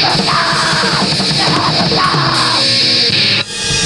Yeah.